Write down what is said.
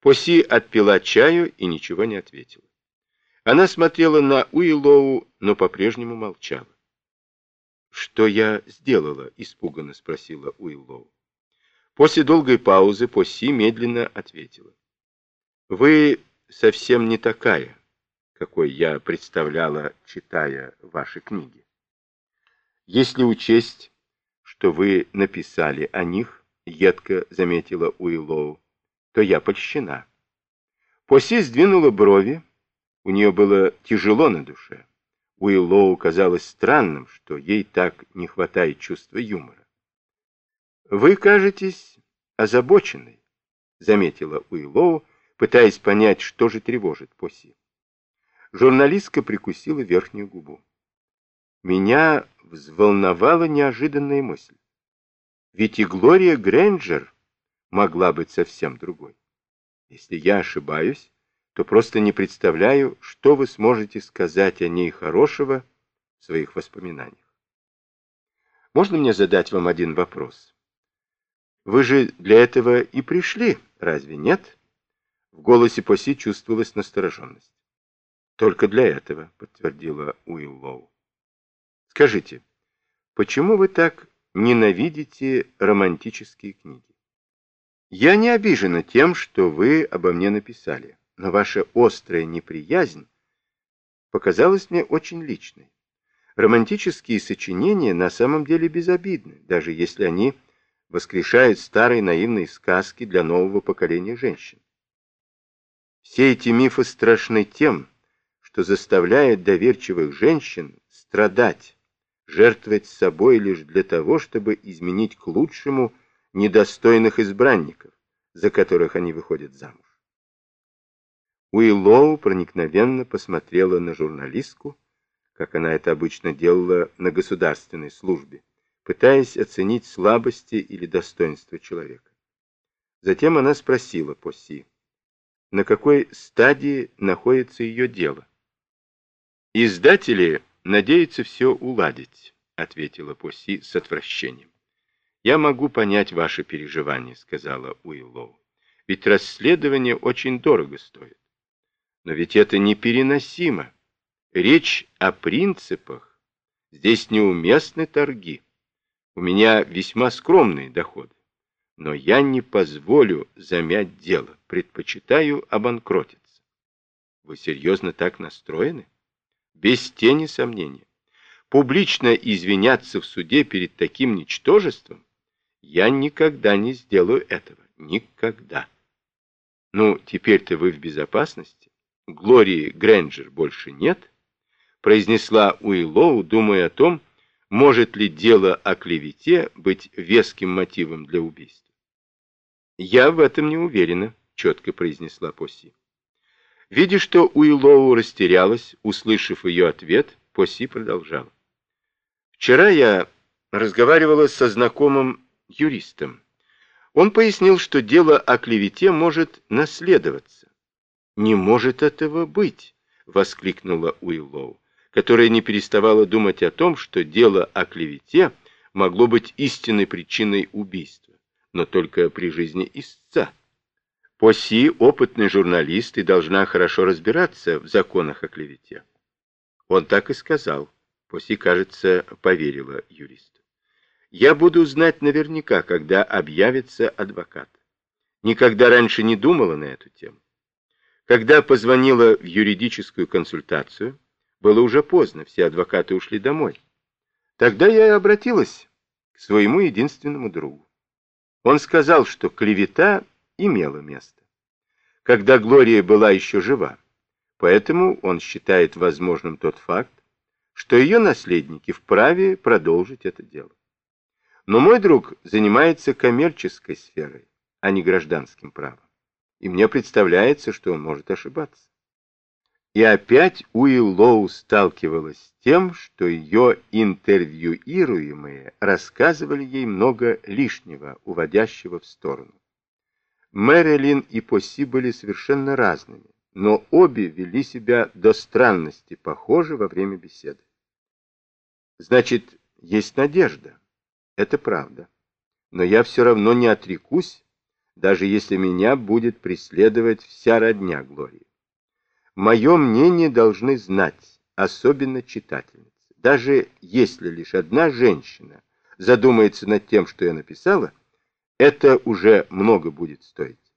Поси отпила чаю и ничего не ответила. Она смотрела на Уиллоу, но по-прежнему молчала. «Что я сделала?» — испуганно спросила Уиллоу. После долгой паузы Поси медленно ответила. «Вы совсем не такая, какой я представляла, читая ваши книги. Если учесть, что вы написали о них, едко заметила Уиллоу, то я польщена. Поси сдвинула брови, у нее было тяжело на душе. Уиллоу казалось странным, что ей так не хватает чувства юмора. «Вы кажетесь озабоченной», — заметила Уиллоу, пытаясь понять, что же тревожит Поси. Журналистка прикусила верхнюю губу. Меня взволновала неожиданная мысль. Ведь и Глория Грэнджер могла быть совсем другой. Если я ошибаюсь, то просто не представляю, что вы сможете сказать о ней хорошего в своих воспоминаниях. Можно мне задать вам один вопрос? Вы же для этого и пришли, разве нет? В голосе Поси чувствовалась настороженность. Только для этого, подтвердила Уиллоу. Скажите, почему вы так ненавидите романтические книги? Я не обижена тем, что вы обо мне написали, но ваша острая неприязнь показалась мне очень личной. Романтические сочинения на самом деле безобидны, даже если они воскрешают старые наивные сказки для нового поколения женщин. Все эти мифы страшны тем, что заставляют доверчивых женщин страдать, жертвовать собой лишь для того, чтобы изменить к лучшему недостойных избранников, за которых они выходят замуж. Уиллоу проникновенно посмотрела на журналистку, как она это обычно делала на государственной службе, пытаясь оценить слабости или достоинства человека. Затем она спросила Поси, на какой стадии находится ее дело. «Издатели надеются все уладить», — ответила Поси с отвращением. «Я могу понять ваши переживания», — сказала Уиллоу. «Ведь расследование очень дорого стоит. Но ведь это непереносимо. Речь о принципах. Здесь неуместны торги. У меня весьма скромные доходы. Но я не позволю замять дело. Предпочитаю обанкротиться». «Вы серьезно так настроены?» «Без тени сомнения. Публично извиняться в суде перед таким ничтожеством я никогда не сделаю этого. Никогда. Ну, теперь-то вы в безопасности. Глории Грэнджер больше нет, произнесла Уиллоу, думая о том, может ли дело о клевете быть веским мотивом для убийства. «Я в этом не уверена», — четко произнесла Поси. Видя, что Уиллоу растерялась, услышав ее ответ, Поси продолжала. «Вчера я разговаривала со знакомым юристом. Он пояснил, что дело о клевете может наследоваться. «Не может этого быть!» — воскликнула Уиллоу, которая не переставала думать о том, что дело о клевете могло быть истинной причиной убийства, но только при жизни истца. Поси, опытный журналист, и должна хорошо разбираться в законах о клевете. Он так и сказал. Поси, кажется, поверила юристу. Я буду знать наверняка, когда объявится адвокат. Никогда раньше не думала на эту тему. Когда позвонила в юридическую консультацию, было уже поздно, все адвокаты ушли домой. Тогда я и обратилась к своему единственному другу. Он сказал, что клевета имела место, когда Глория была еще жива. Поэтому он считает возможным тот факт, что ее наследники вправе продолжить это дело. Но мой друг занимается коммерческой сферой, а не гражданским правом. И мне представляется, что он может ошибаться. И опять Уиллоу сталкивалась с тем, что ее интервьюируемые рассказывали ей много лишнего, уводящего в сторону. Мэрилин и Поси были совершенно разными, но обе вели себя до странности похоже во время беседы. Значит, есть надежда. Это правда. Но я все равно не отрекусь даже если меня будет преследовать вся родня Глории. Мое мнение должны знать, особенно читательницы. Даже если лишь одна женщина задумается над тем, что я написала, это уже много будет стоить.